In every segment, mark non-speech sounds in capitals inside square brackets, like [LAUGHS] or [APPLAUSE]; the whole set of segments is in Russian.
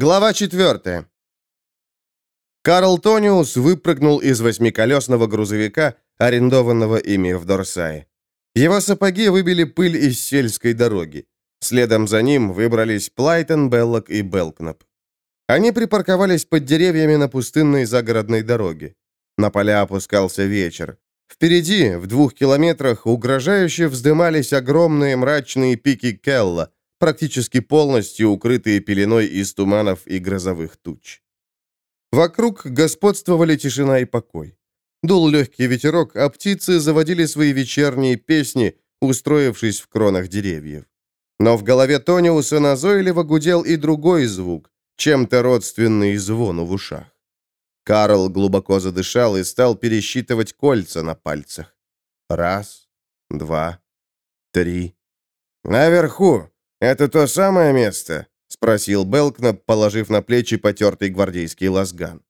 Глава 4. Карл Тониус выпрыгнул из восьмиколесного грузовика, арендованного ими в Дорсае. Его сапоги выбили пыль из сельской дороги. Следом за ним выбрались Плайтон, Беллок и Белкнап. Они припарковались под деревьями на пустынной загородной дороге. На поля опускался вечер. Впереди, в двух километрах, угрожающе вздымались огромные мрачные пики Келла, практически полностью укрытые пеленой из туманов и грозовых туч. Вокруг господствовали тишина и покой. Дул легкий ветерок, а птицы заводили свои вечерние песни, устроившись в кронах деревьев. Но в голове Тониуса назойливо гудел и другой звук, чем-то родственный звону в ушах. Карл глубоко задышал и стал пересчитывать кольца на пальцах. Раз, два, три. «Наверху! Это то самое место?» — спросил Белкнап, положив на плечи потертый гвардейский лазган.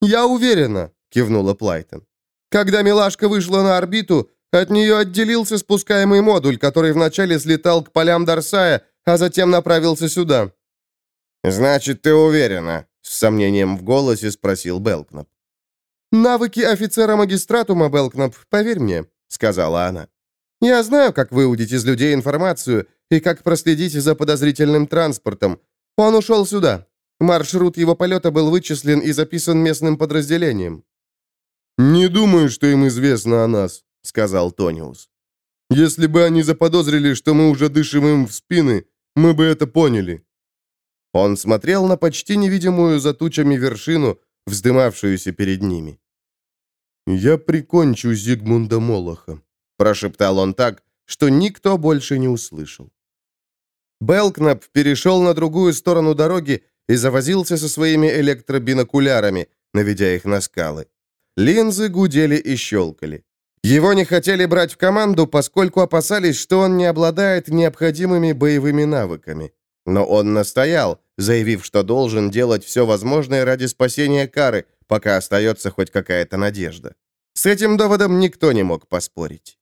«Я уверена», — кивнула Плайтон. «Когда милашка вышла на орбиту, от нее отделился спускаемый модуль, который вначале слетал к полям Дарсая, а затем направился сюда». «Значит, ты уверена?» — с сомнением в голосе спросил Белкнап. «Навыки офицера магистратума, Белкнап, поверь мне», — сказала она. «Я знаю, как выудить из людей информацию и как проследить за подозрительным транспортом. Он ушел сюда. Маршрут его полета был вычислен и записан местным подразделением». «Не думаю, что им известно о нас», — сказал Тониус. «Если бы они заподозрили, что мы уже дышим им в спины, мы бы это поняли». Он смотрел на почти невидимую за тучами вершину, вздымавшуюся перед ними. «Я прикончу Зигмунда Молоха», — прошептал он так, что никто больше не услышал. Белкнап перешел на другую сторону дороги и завозился со своими электробинокулярами, наведя их на скалы. Линзы гудели и щелкали. Его не хотели брать в команду, поскольку опасались, что он не обладает необходимыми боевыми навыками. Но он настоял, заявив, что должен делать все возможное ради спасения Кары, пока остается хоть какая-то надежда. С этим доводом никто не мог поспорить.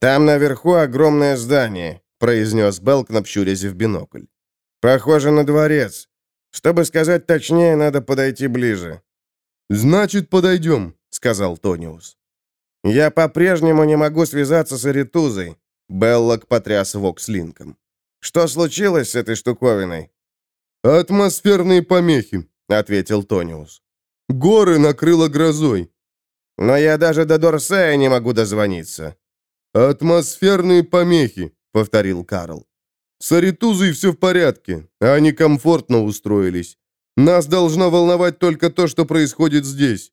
«Там наверху огромное здание», — произнес Белкнап, щурясь в бинокль. «Похоже на дворец. Чтобы сказать точнее, надо подойти ближе». «Значит, подойдем», — сказал Тониус. «Я по-прежнему не могу связаться с Аритузой», — Беллок потряс Вокслинком. «Что случилось с этой штуковиной?» «Атмосферные помехи», — ответил Тониус. «Горы накрыло грозой». «Но я даже до Дорсея не могу дозвониться». «Атмосферные помехи», — повторил Карл. «С Аритузой все в порядке, они комфортно устроились. Нас должно волновать только то, что происходит здесь.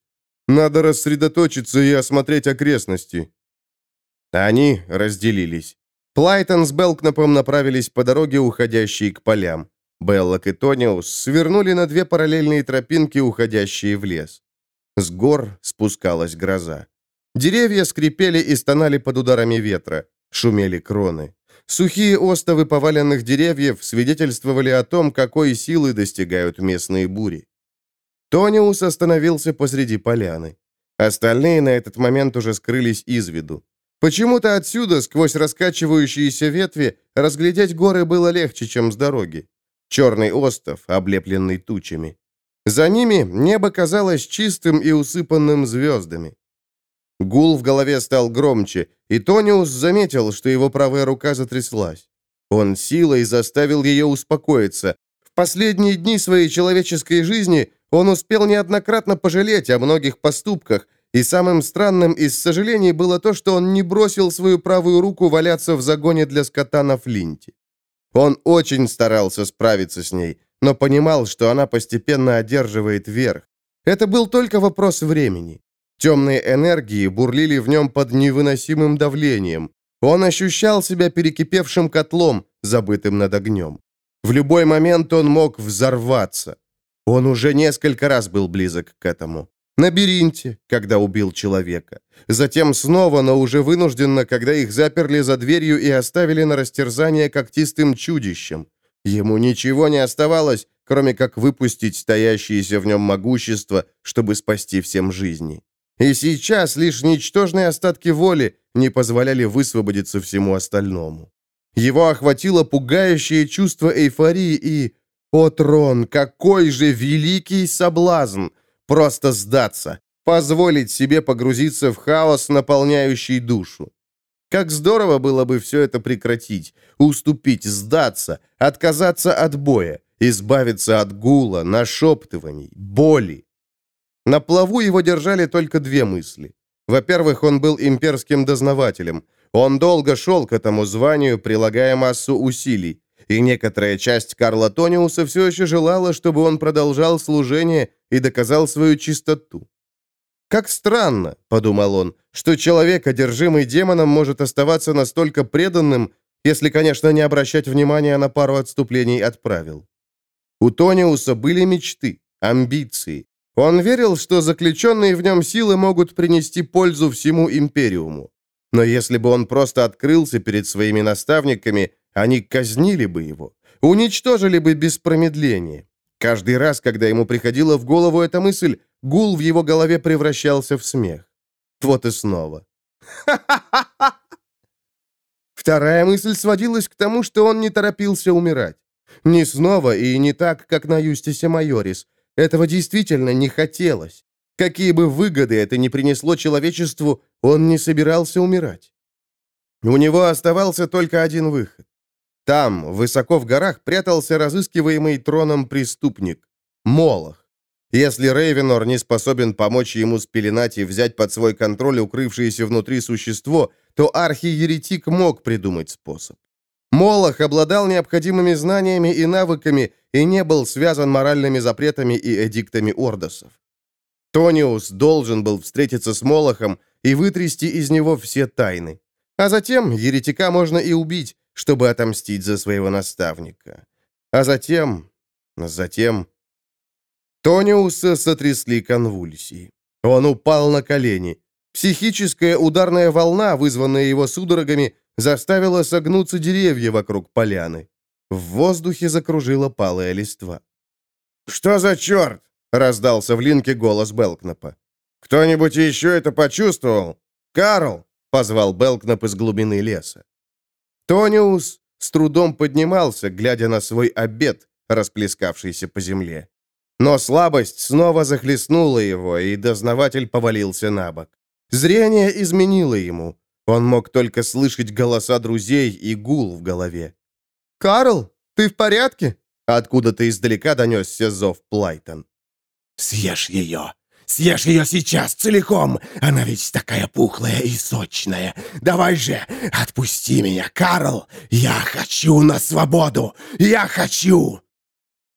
Надо рассредоточиться и осмотреть окрестности». Они разделились. Плайтон с Белкнапом направились по дороге, уходящей к полям. Беллок и Тониус свернули на две параллельные тропинки, уходящие в лес. С гор спускалась гроза. Деревья скрипели и стонали под ударами ветра, шумели кроны. Сухие остовы поваленных деревьев свидетельствовали о том, какой силы достигают местные бури. Тониус остановился посреди поляны. Остальные на этот момент уже скрылись из виду. Почему-то отсюда, сквозь раскачивающиеся ветви, разглядеть горы было легче, чем с дороги. Черный остов, облепленный тучами. За ними небо казалось чистым и усыпанным звездами. Гул в голове стал громче, и Тониус заметил, что его правая рука затряслась. Он силой заставил ее успокоиться. В последние дни своей человеческой жизни он успел неоднократно пожалеть о многих поступках, и самым странным из сожалений было то, что он не бросил свою правую руку валяться в загоне для скота на Флинте. Он очень старался справиться с ней, но понимал, что она постепенно одерживает верх. Это был только вопрос времени. Темные энергии бурлили в нем под невыносимым давлением. Он ощущал себя перекипевшим котлом, забытым над огнем. В любой момент он мог взорваться. Он уже несколько раз был близок к этому. На Беринте, когда убил человека. Затем снова, но уже вынужденно, когда их заперли за дверью и оставили на растерзание когтистым чудищем. Ему ничего не оставалось, кроме как выпустить стоящееся в нем могущество, чтобы спасти всем жизни. И сейчас лишь ничтожные остатки воли не позволяли высвободиться всему остальному. Его охватило пугающее чувство эйфории и О, трон, какой же великий соблазн! Просто сдаться, позволить себе погрузиться в хаос, наполняющий душу. Как здорово было бы все это прекратить, уступить, сдаться, отказаться от боя, избавиться от гула, нашептываний, боли. На плаву его держали только две мысли. Во-первых, он был имперским дознавателем. Он долго шел к этому званию, прилагая массу усилий. И некоторая часть Карла Тониуса все еще желала, чтобы он продолжал служение и доказал свою чистоту. «Как странно», — подумал он, — «что человек, одержимый демоном, может оставаться настолько преданным, если, конечно, не обращать внимания на пару отступлений от правил». У Тониуса были мечты, амбиции. Он верил, что заключенные в нем силы могут принести пользу всему Империуму. Но если бы он просто открылся перед своими наставниками, они казнили бы его, уничтожили бы без промедления. Каждый раз, когда ему приходила в голову эта мысль, гул в его голове превращался в смех. Вот и снова. [LAUGHS] Вторая мысль сводилась к тому, что он не торопился умирать. Не снова и не так, как на Юстисе Майорис. Этого действительно не хотелось. Какие бы выгоды это ни принесло человечеству, он не собирался умирать. У него оставался только один выход. Там, высоко в горах, прятался разыскиваемый троном преступник — Молох. Если Рейвенор не способен помочь ему спеленать и взять под свой контроль укрывшееся внутри существо, то архиеретик мог придумать способ. Молох обладал необходимыми знаниями и навыками и не был связан моральными запретами и эдиктами ордосов. Тониус должен был встретиться с Молохом и вытрясти из него все тайны. А затем еретика можно и убить, чтобы отомстить за своего наставника. А затем... Затем... Тониуса сотрясли конвульсии. Он упал на колени. Психическая ударная волна, вызванная его судорогами, заставила согнуться деревья вокруг поляны. В воздухе закружила палая листва. «Что за черт?» — раздался в линке голос Белкнапа. «Кто-нибудь еще это почувствовал? Карл!» — позвал Белкнап из глубины леса. Тониус с трудом поднимался, глядя на свой обед, расплескавшийся по земле. Но слабость снова захлестнула его, и дознаватель повалился на бок. Зрение изменило ему. Он мог только слышать голоса друзей и гул в голове. «Карл, ты в порядке?» Откуда-то издалека донесся зов Плайтон. «Съешь ее! Съешь ее сейчас целиком! Она ведь такая пухлая и сочная! Давай же, отпусти меня, Карл! Я хочу на свободу! Я хочу!»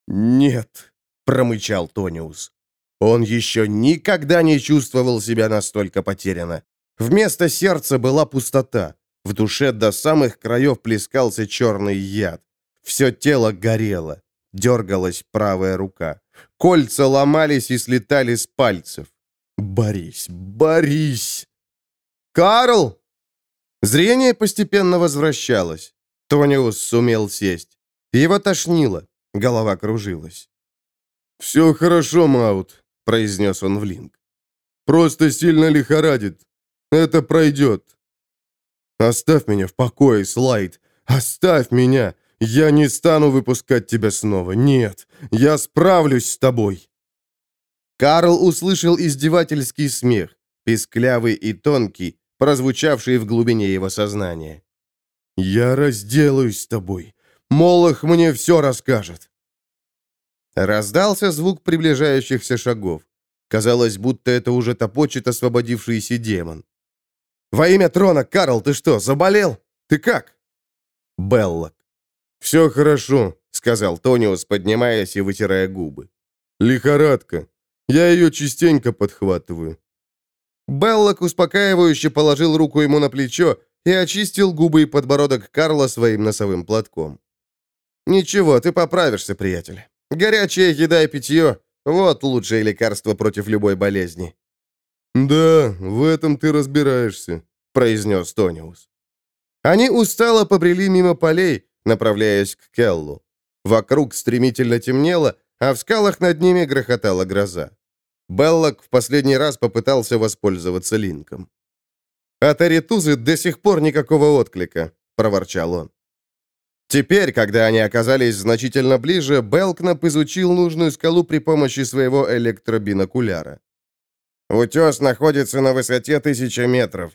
«Нет», — промычал Тониус. Он еще никогда не чувствовал себя настолько потеряно. Вместо сердца была пустота. В душе до самых краев плескался черный яд. Все тело горело. Дергалась правая рука. Кольца ломались и слетали с пальцев. «Борись! Борись!» «Карл!» Зрение постепенно возвращалось. Тониус сумел сесть. Его тошнило. Голова кружилась. «Все хорошо, Маут», — произнес он в линк. «Просто сильно лихорадит. Это пройдет». «Оставь меня в покое, Слайд. Оставь меня. Я не стану выпускать тебя снова. Нет, я справлюсь с тобой». Карл услышал издевательский смех, писклявый и тонкий, прозвучавший в глубине его сознания. «Я разделаюсь с тобой. Молох мне все расскажет». Раздался звук приближающихся шагов. Казалось, будто это уже топочет освободившийся демон. «Во имя трона, Карл, ты что, заболел? Ты как?» Беллок. «Все хорошо», — сказал Тониус, поднимаясь и вытирая губы. «Лихорадка. Я ее частенько подхватываю». Беллок успокаивающе положил руку ему на плечо и очистил губы и подбородок Карла своим носовым платком. «Ничего, ты поправишься, приятель. Горячая еда и питье — вот лучшее лекарство против любой болезни». «Да, в этом ты разбираешься», — произнес Тониус. Они устало побрели мимо полей, направляясь к Келлу. Вокруг стремительно темнело, а в скалах над ними грохотала гроза. Беллок в последний раз попытался воспользоваться линком. «От Аритузы до сих пор никакого отклика», — проворчал он. Теперь, когда они оказались значительно ближе, Белкнап изучил нужную скалу при помощи своего электробинокуляра. «Утес находится на высоте тысячи метров.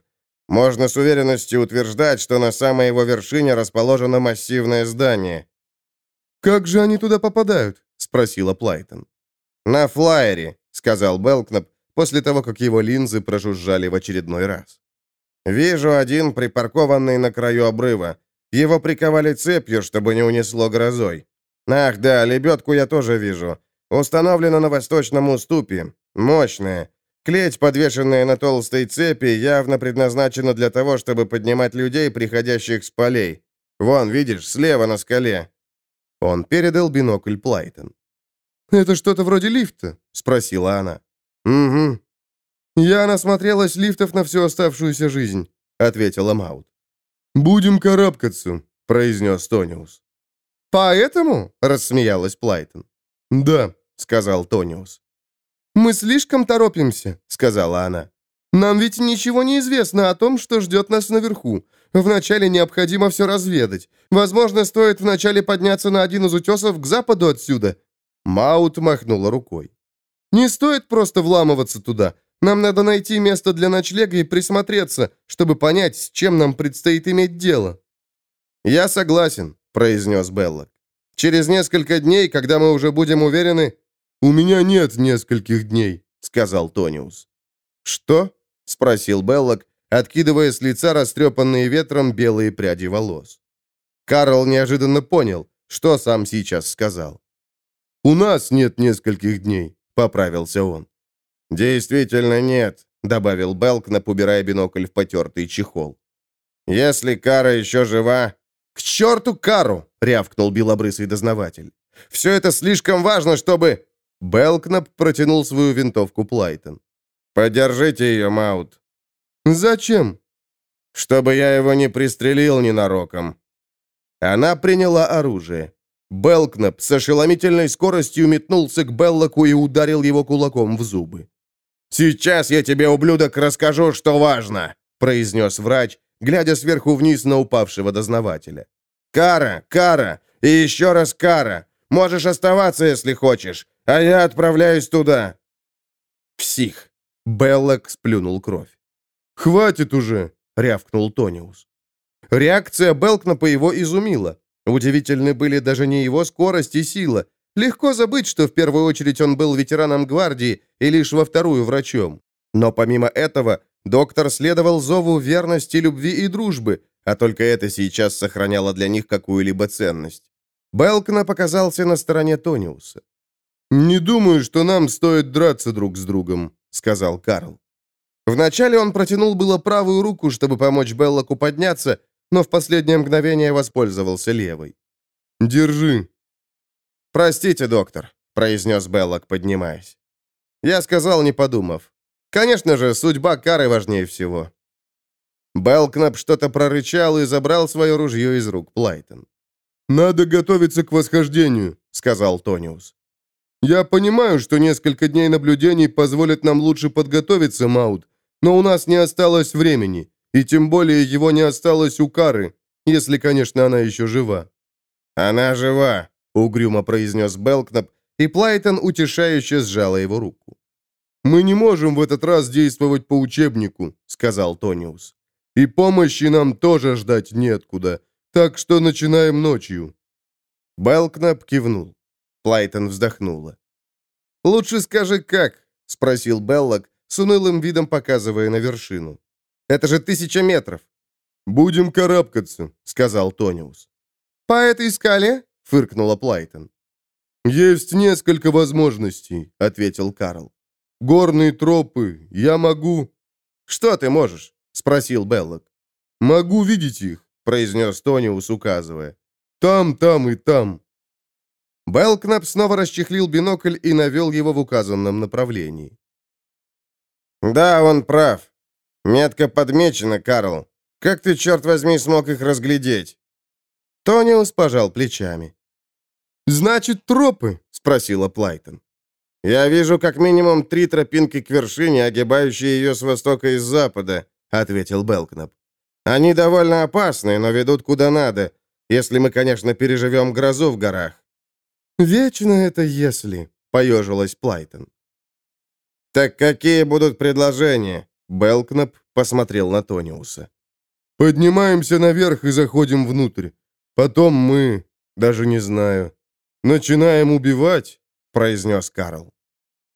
Можно с уверенностью утверждать, что на самой его вершине расположено массивное здание». «Как же они туда попадают?» — спросила Плайтон. «На флайере», — сказал Белкнап, после того, как его линзы прожужжали в очередной раз. «Вижу один, припаркованный на краю обрыва. Его приковали цепью, чтобы не унесло грозой. Ах, да, лебедку я тоже вижу. Установлена на восточном уступе. Мощная. Клеть, подвешенная на толстой цепи, явно предназначена для того, чтобы поднимать людей, приходящих с полей. Вон, видишь, слева на скале». Он передал бинокль Плайтон. «Это что-то вроде лифта?» — спросила она. «Угу». «Я насмотрелась лифтов на всю оставшуюся жизнь», — ответила Маут. «Будем карабкаться», — произнес Тониус. «Поэтому?» — рассмеялась Плайтон. «Да», — сказал Тониус. «Мы слишком торопимся», — сказала она. «Нам ведь ничего не известно о том, что ждет нас наверху. Вначале необходимо все разведать. Возможно, стоит вначале подняться на один из утесов к западу отсюда». Маут махнула рукой. «Не стоит просто вламываться туда. Нам надо найти место для ночлега и присмотреться, чтобы понять, с чем нам предстоит иметь дело». «Я согласен», — произнес Беллок. «Через несколько дней, когда мы уже будем уверены...» «У меня нет нескольких дней», — сказал Тониус. «Что?» — спросил Беллок, откидывая с лица растрепанные ветром белые пряди волос. Карл неожиданно понял, что сам сейчас сказал. «У нас нет нескольких дней», — поправился он. «Действительно нет», — добавил Белкнап, убирая бинокль в потертый чехол. «Если Кара еще жива...» «К черту Кару!» — рявкнул белобрысый дознаватель. «Все это слишком важно, чтобы...» Белкнап протянул свою винтовку Плайтон. «Подержите ее, Маут». «Зачем?» «Чтобы я его не пристрелил ненароком». Она приняла оружие. Белкнап с ошеломительной скоростью метнулся к Беллоку и ударил его кулаком в зубы. «Сейчас я тебе, ублюдок, расскажу, что важно», произнес врач, глядя сверху вниз на упавшего дознавателя. «Кара, Кара, и еще раз Кара. Можешь оставаться, если хочешь, а я отправляюсь туда». «Псих!» — Беллок сплюнул кровь. «Хватит уже!» — рявкнул Тониус. Реакция Белкнапа его изумила. Удивительны были даже не его скорость и сила, Легко забыть, что в первую очередь он был ветераном гвардии и лишь во вторую врачом. Но помимо этого, доктор следовал зову верности, любви и дружбы, а только это сейчас сохраняло для них какую-либо ценность. Белкна показался на стороне Тониуса. «Не думаю, что нам стоит драться друг с другом», — сказал Карл. Вначале он протянул было правую руку, чтобы помочь Беллоку подняться, но в последнее мгновение воспользовался левой. «Держи», «Простите, доктор», — произнес Беллок, поднимаясь. Я сказал, не подумав. «Конечно же, судьба Кары важнее всего». Белкнап что-то прорычал и забрал свое ружье из рук Плайтон. «Надо готовиться к восхождению», — сказал Тониус. «Я понимаю, что несколько дней наблюдений позволят нам лучше подготовиться, Маут, но у нас не осталось времени, и тем более его не осталось у Кары, если, конечно, она еще жива». «Она жива», — угрюмо произнес Белкнап, и Плайтон утешающе сжала его руку. «Мы не можем в этот раз действовать по учебнику», — сказал Тониус. «И помощи нам тоже ждать неоткуда, так что начинаем ночью». Белкнап кивнул. Плайтон вздохнула. «Лучше скажи, как?» — спросил Беллок, с унылым видом показывая на вершину. «Это же тысяча метров». «Будем карабкаться», — сказал Тониус. «По этой скале?» фыркнула Плайтон. «Есть несколько возможностей», — ответил Карл. «Горные тропы, я могу...» «Что ты можешь?» — спросил Беллок. «Могу видеть их», — произнес Тониус, указывая. «Там, там и там». Белкнап снова расчехлил бинокль и навел его в указанном направлении. «Да, он прав. Метко подмечено, Карл. Как ты, черт возьми, смог их разглядеть?» Тониус пожал плечами. «Значит, тропы?» — спросила Плайтон. «Я вижу как минимум три тропинки к вершине, огибающие ее с востока и с запада», — ответил Белкнап. «Они довольно опасные, но ведут куда надо. Если мы, конечно, переживем грозу в горах». «Вечно это если», — поежилась Плайтон. «Так какие будут предложения?» Белкнап посмотрел на Тониуса. «Поднимаемся наверх и заходим внутрь. Потом мы, даже не знаю, начинаем убивать», — произнес Карл.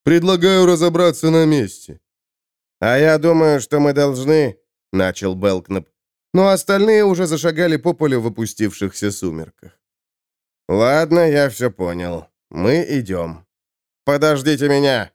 «Предлагаю разобраться на месте». «А я думаю, что мы должны...» — начал Белкнап. Но остальные уже зашагали по полю в опустившихся сумерках. «Ладно, я все понял. Мы идем. Подождите меня!»